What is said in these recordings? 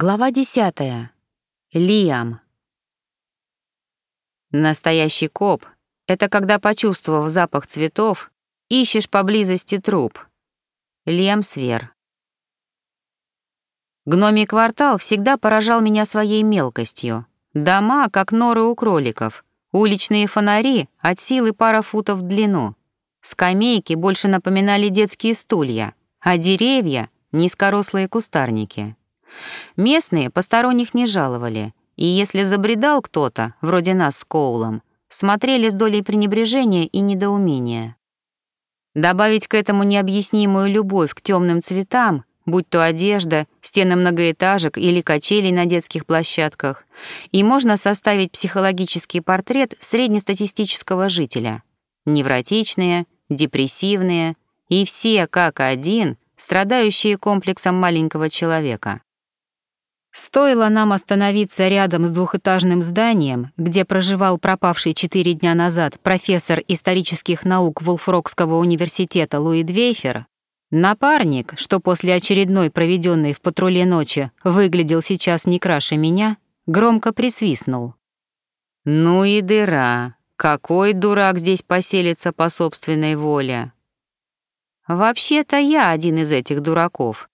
Глава десятая. Лиам. Настоящий коп — это когда, почувствовав запах цветов, ищешь поблизости труп. Лиам Свер. Гномий квартал всегда поражал меня своей мелкостью. Дома, как норы у кроликов, уличные фонари от силы пара футов в длину. Скамейки больше напоминали детские стулья, а деревья — низкорослые кустарники. Местные посторонних не жаловали, и если забредал кто-то, вроде нас с Коулом, смотрели с долей пренебрежения и недоумения. Добавить к этому необъяснимую любовь к темным цветам, будь то одежда, стены многоэтажек или качелей на детских площадках, и можно составить психологический портрет среднестатистического жителя. Невротичные, депрессивные и все, как один, страдающие комплексом маленького человека. Стоило нам остановиться рядом с двухэтажным зданием, где проживал пропавший четыре дня назад профессор исторических наук Вулфрокского университета Луи Двейфер, напарник, что после очередной проведенной в патруле ночи выглядел сейчас не краше меня, громко присвистнул. «Ну и дыра! Какой дурак здесь поселится по собственной воле!» «Вообще-то я один из этих дураков»,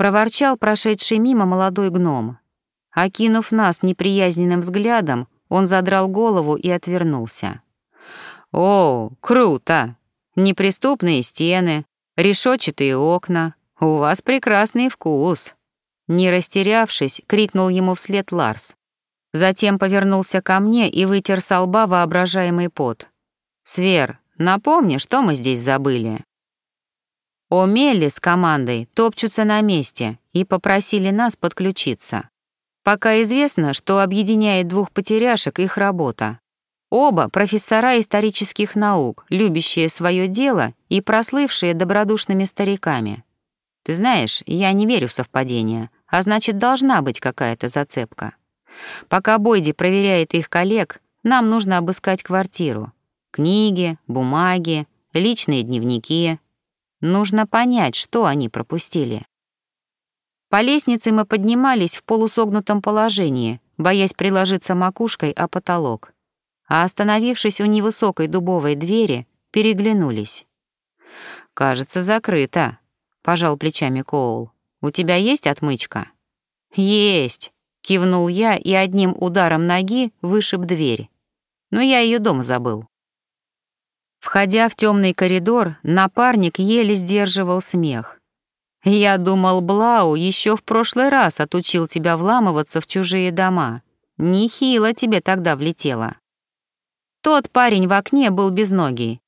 проворчал прошедший мимо молодой гном. Окинув нас неприязненным взглядом, он задрал голову и отвернулся. «О, круто! Неприступные стены, решетчатые окна. У вас прекрасный вкус!» Не растерявшись, крикнул ему вслед Ларс. Затем повернулся ко мне и вытер со лба воображаемый пот. «Свер, напомни, что мы здесь забыли?» Омели с командой топчутся на месте и попросили нас подключиться. Пока известно, что объединяет двух потеряшек их работа. Оба профессора исторических наук, любящие свое дело и прослывшие добродушными стариками. Ты знаешь, я не верю в совпадения, а значит, должна быть какая-то зацепка. Пока Бойди проверяет их коллег, нам нужно обыскать квартиру. Книги, бумаги, личные дневники, Нужно понять, что они пропустили. По лестнице мы поднимались в полусогнутом положении, боясь приложиться макушкой о потолок. А остановившись у невысокой дубовой двери, переглянулись. «Кажется, закрыто», — пожал плечами Коул. «У тебя есть отмычка?» «Есть», — кивнул я и одним ударом ноги вышиб дверь. Но я ее дома забыл. Входя в темный коридор, напарник еле сдерживал смех. «Я думал, Блау еще в прошлый раз отучил тебя вламываться в чужие дома. Нехило тебе тогда влетело». Тот парень в окне был безногий.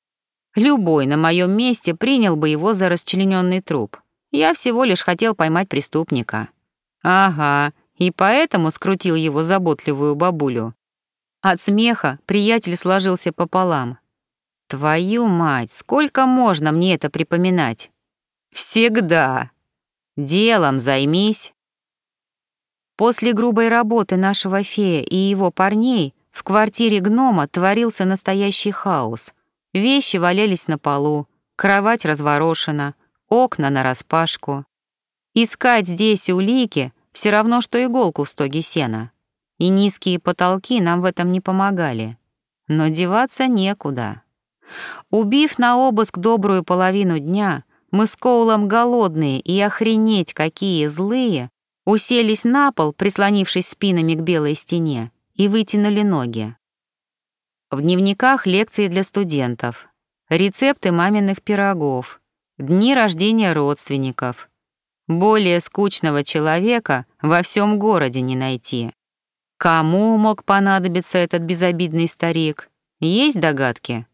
Любой на моем месте принял бы его за расчлененный труп. Я всего лишь хотел поймать преступника. Ага, и поэтому скрутил его заботливую бабулю. От смеха приятель сложился пополам. Твою мать, сколько можно мне это припоминать? Всегда. Делом займись. После грубой работы нашего фея и его парней в квартире гнома творился настоящий хаос. Вещи валялись на полу, кровать разворошена, окна нараспашку. Искать здесь улики все равно, что иголку в стоге сена. И низкие потолки нам в этом не помогали. Но деваться некуда. Убив на обыск добрую половину дня, мы с Коулом голодные и охренеть какие злые, уселись на пол, прислонившись спинами к белой стене, и вытянули ноги. В дневниках лекции для студентов, рецепты маминых пирогов, дни рождения родственников. Более скучного человека во всем городе не найти. Кому мог понадобиться этот безобидный старик? Есть догадки?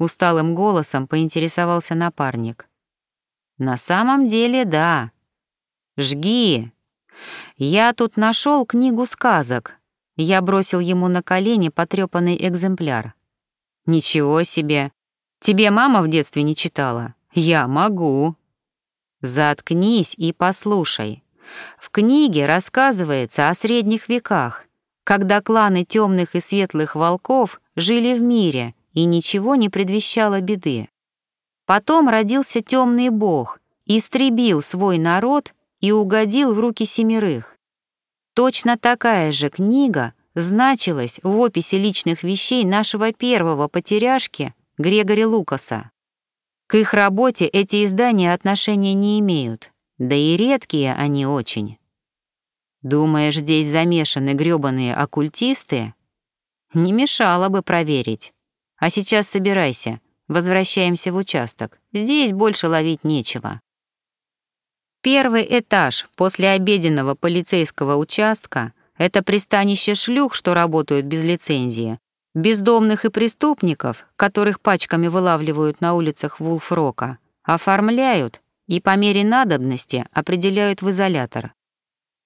Усталым голосом поинтересовался напарник. На самом деле, да. Жги. Я тут нашел книгу сказок. Я бросил ему на колени потрепанный экземпляр. Ничего себе. Тебе мама в детстве не читала? Я могу. Заткнись и послушай. В книге рассказывается о средних веках, когда кланы темных и светлых волков жили в мире — и ничего не предвещало беды. Потом родился темный бог, истребил свой народ и угодил в руки семерых. точно такая же книга значилась в описи личных вещей нашего первого потеряшки Грегори Лукаса. К их работе эти издания отношения не имеют, да и редкие они очень. Думаешь, здесь замешаны грёбаные оккультисты? Не мешало бы проверить. А сейчас собирайся, возвращаемся в участок. Здесь больше ловить нечего. Первый этаж после обеденного полицейского участка — это пристанище шлюх, что работают без лицензии, бездомных и преступников, которых пачками вылавливают на улицах Вулфрока, оформляют и по мере надобности определяют в изолятор.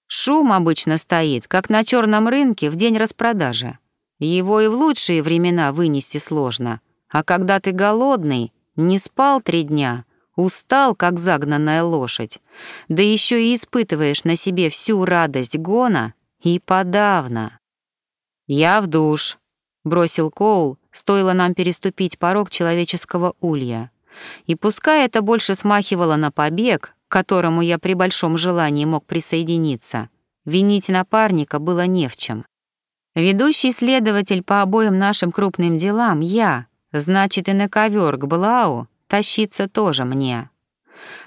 Шум обычно стоит, как на черном рынке в день распродажи. Его и в лучшие времена вынести сложно, а когда ты голодный, не спал три дня, устал, как загнанная лошадь, да еще и испытываешь на себе всю радость гона и подавно. «Я в душ», — бросил Коул, стоило нам переступить порог человеческого улья. И пускай это больше смахивало на побег, к которому я при большом желании мог присоединиться, винить напарника было не в чем. Ведущий следователь по обоим нашим крупным делам — я, значит, и на ковер к Блау тащиться тоже мне.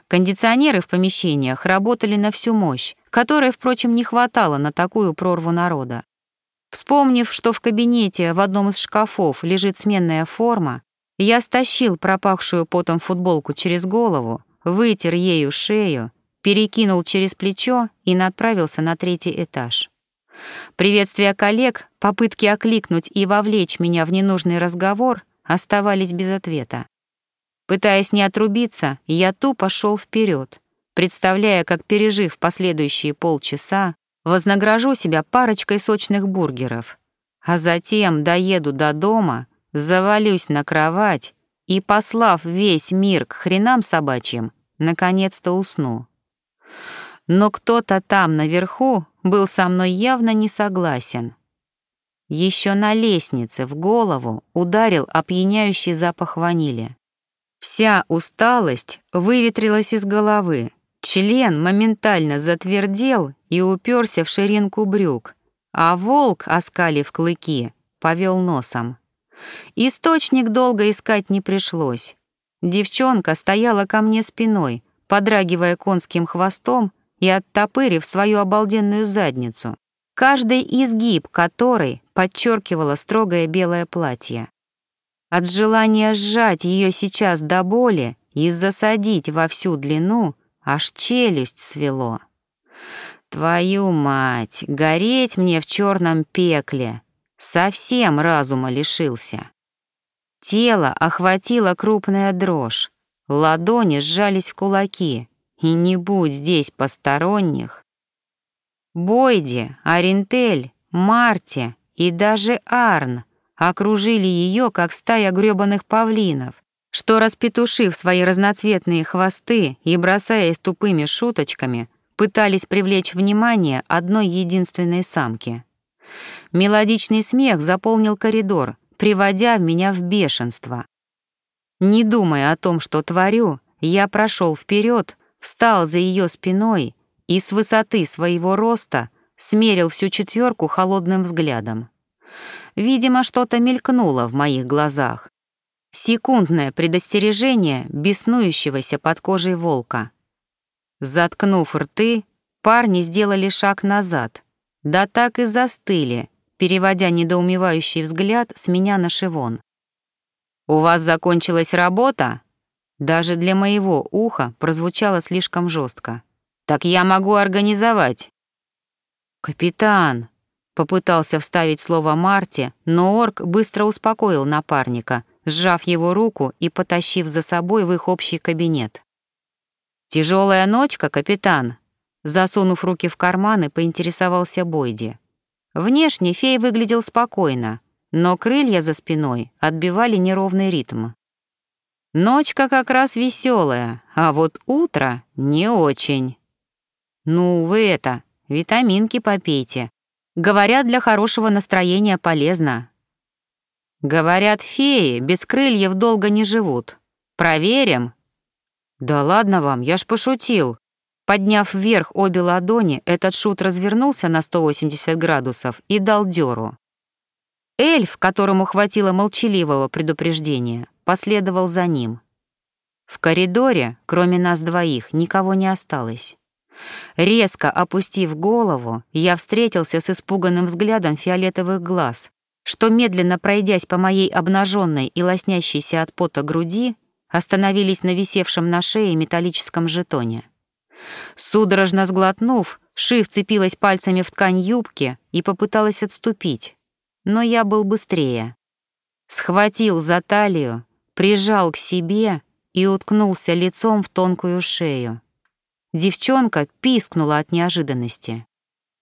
Кондиционеры в помещениях работали на всю мощь, которой, впрочем, не хватало на такую прорву народа. Вспомнив, что в кабинете в одном из шкафов лежит сменная форма, я стащил пропахшую потом футболку через голову, вытер ею шею, перекинул через плечо и направился на третий этаж. Приветствия коллег, попытки окликнуть и вовлечь меня в ненужный разговор оставались без ответа. Пытаясь не отрубиться, я тупо шел вперед, представляя, как, пережив последующие полчаса, вознагражу себя парочкой сочных бургеров, а затем доеду до дома — завалюсь на кровать и, послав весь мир к хренам собачьим, наконец-то усну. Но кто-то там наверху был со мной явно не согласен. Еще на лестнице в голову ударил опьяняющий запах ванили. Вся усталость выветрилась из головы, член моментально затвердел и уперся в ширинку брюк, а волк, оскалив клыки, повел носом. Источник долго искать не пришлось. Девчонка стояла ко мне спиной, подрагивая конским хвостом и оттопырив свою обалденную задницу, каждый изгиб которой подчеркивало строгое белое платье. От желания сжать ее сейчас до боли и засадить во всю длину аж челюсть свело. Твою мать, гореть мне в черном пекле, совсем разума лишился. Тело охватило крупная дрожь, ладони сжались в кулаки, и не будь здесь посторонних. Бойди, Арентель, Марти и даже Арн окружили ее, как стая грёбаных павлинов, что, распетушив свои разноцветные хвосты и бросаясь тупыми шуточками, пытались привлечь внимание одной единственной самки. Мелодичный смех заполнил коридор, приводя меня в бешенство. Не думая о том, что творю, я прошел вперед, встал за ее спиной и с высоты своего роста смерил всю четверку холодным взглядом. Видимо, что-то мелькнуло в моих глазах. Секундное предостережение беснующегося под кожей волка. Заткнув рты, парни сделали шаг назад, да так и застыли, переводя недоумевающий взгляд с меня на Шивон. «У вас закончилась работа?» Даже для моего уха прозвучало слишком жестко. «Так я могу организовать». «Капитан», — попытался вставить слово Марти, но орк быстро успокоил напарника, сжав его руку и потащив за собой в их общий кабинет. «Тяжелая ночка, капитан», Засунув руки в карманы, поинтересовался Бойди. Внешне фей выглядел спокойно, но крылья за спиной отбивали неровный ритм. Ночка как раз веселая, а вот утро не очень. Ну, вы это, витаминки попейте. Говорят, для хорошего настроения полезно. Говорят, феи без крыльев долго не живут. Проверим? Да ладно вам, я ж пошутил. Подняв вверх обе ладони, этот шут развернулся на 180 градусов и дал дёру. Эльф, которому хватило молчаливого предупреждения, последовал за ним. В коридоре, кроме нас двоих, никого не осталось. Резко опустив голову, я встретился с испуганным взглядом фиолетовых глаз, что, медленно пройдясь по моей обнаженной и лоснящейся от пота груди, остановились на висевшем на шее металлическом жетоне. Судорожно сглотнув, Ши вцепилась пальцами в ткань юбки и попыталась отступить, но я был быстрее. Схватил за талию, прижал к себе и уткнулся лицом в тонкую шею. Девчонка пискнула от неожиданности.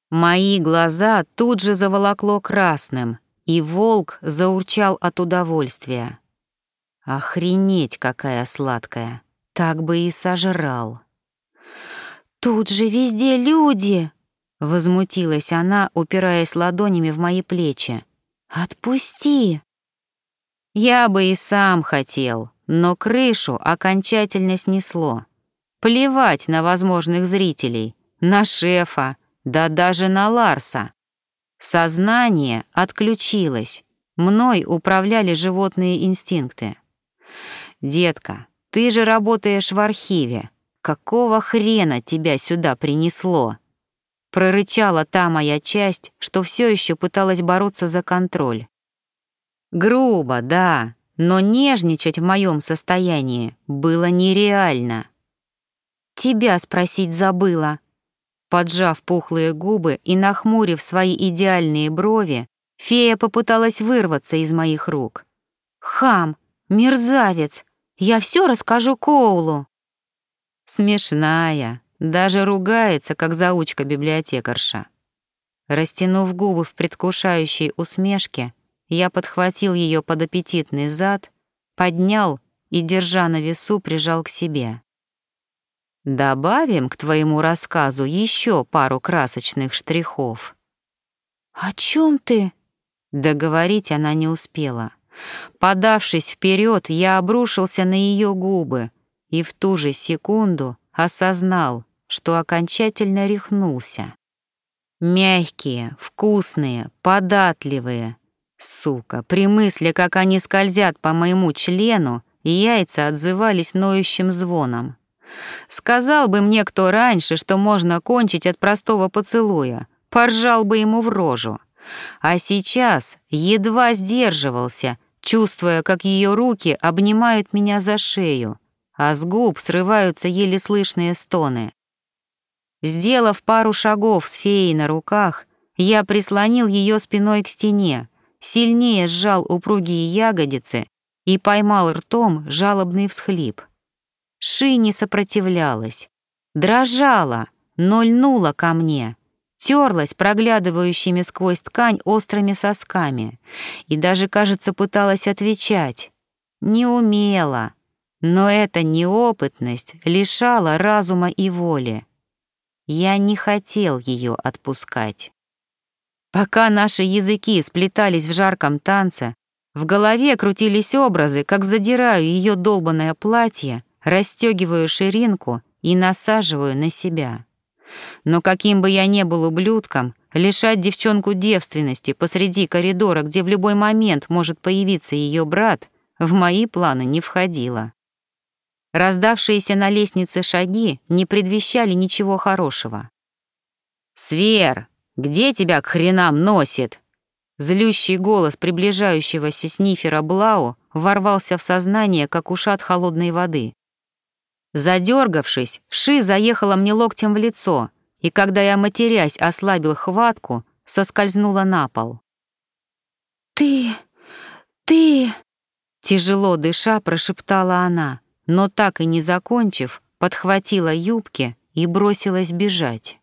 Мои глаза тут же заволокло красным, и волк заурчал от удовольствия. Охренеть, какая сладкая, так бы и сожрал. «Тут же везде люди!» — возмутилась она, упираясь ладонями в мои плечи. «Отпусти!» Я бы и сам хотел, но крышу окончательно снесло. Плевать на возможных зрителей, на шефа, да даже на Ларса. Сознание отключилось, мной управляли животные инстинкты. «Детка, ты же работаешь в архиве. Какого хрена тебя сюда принесло?» Прорычала та моя часть, что все еще пыталась бороться за контроль. Грубо, да, но нежничать в моем состоянии было нереально. «Тебя спросить забыла». Поджав пухлые губы и нахмурив свои идеальные брови, фея попыталась вырваться из моих рук. «Хам! Мерзавец! Я все расскажу Коулу!» Смешная, даже ругается, как заучка-библиотекарша. Растянув губы в предвкушающей усмешке, я подхватил ее под аппетитный зад, поднял и, держа на весу, прижал к себе. Добавим к твоему рассказу еще пару красочных штрихов. О чем ты? Договорить она не успела. Подавшись вперед, я обрушился на ее губы и в ту же секунду осознал, что окончательно рехнулся. Мягкие, вкусные, податливые. Сука, при мысли, как они скользят по моему члену, яйца отзывались ноющим звоном. Сказал бы мне кто раньше, что можно кончить от простого поцелуя, поржал бы ему в рожу. А сейчас едва сдерживался, чувствуя, как ее руки обнимают меня за шею, а с губ срываются еле слышные стоны. Сделав пару шагов с феей на руках, я прислонил ее спиной к стене, сильнее сжал упругие ягодицы и поймал ртом жалобный всхлип — Ши не сопротивлялась, дрожала, но льнула ко мне, терлась проглядывающими сквозь ткань острыми сосками и даже, кажется, пыталась отвечать. Не умела, но эта неопытность лишала разума и воли. Я не хотел ее отпускать. Пока наши языки сплетались в жарком танце, в голове крутились образы, как задираю ее долбанное платье, расстегиваю ширинку и насаживаю на себя. Но каким бы я ни был ублюдком, лишать девчонку девственности посреди коридора, где в любой момент может появиться ее брат, в мои планы не входило. Раздавшиеся на лестнице шаги не предвещали ничего хорошего. «Свер, где тебя к хренам носит?» Злющий голос приближающегося снифера Блау ворвался в сознание, как ушат холодной воды. Задергавшись, Ши заехала мне локтем в лицо, и когда я, матерясь, ослабил хватку, соскользнула на пол. «Ты... ты...» Тяжело дыша, прошептала она, но так и не закончив, подхватила юбки и бросилась бежать.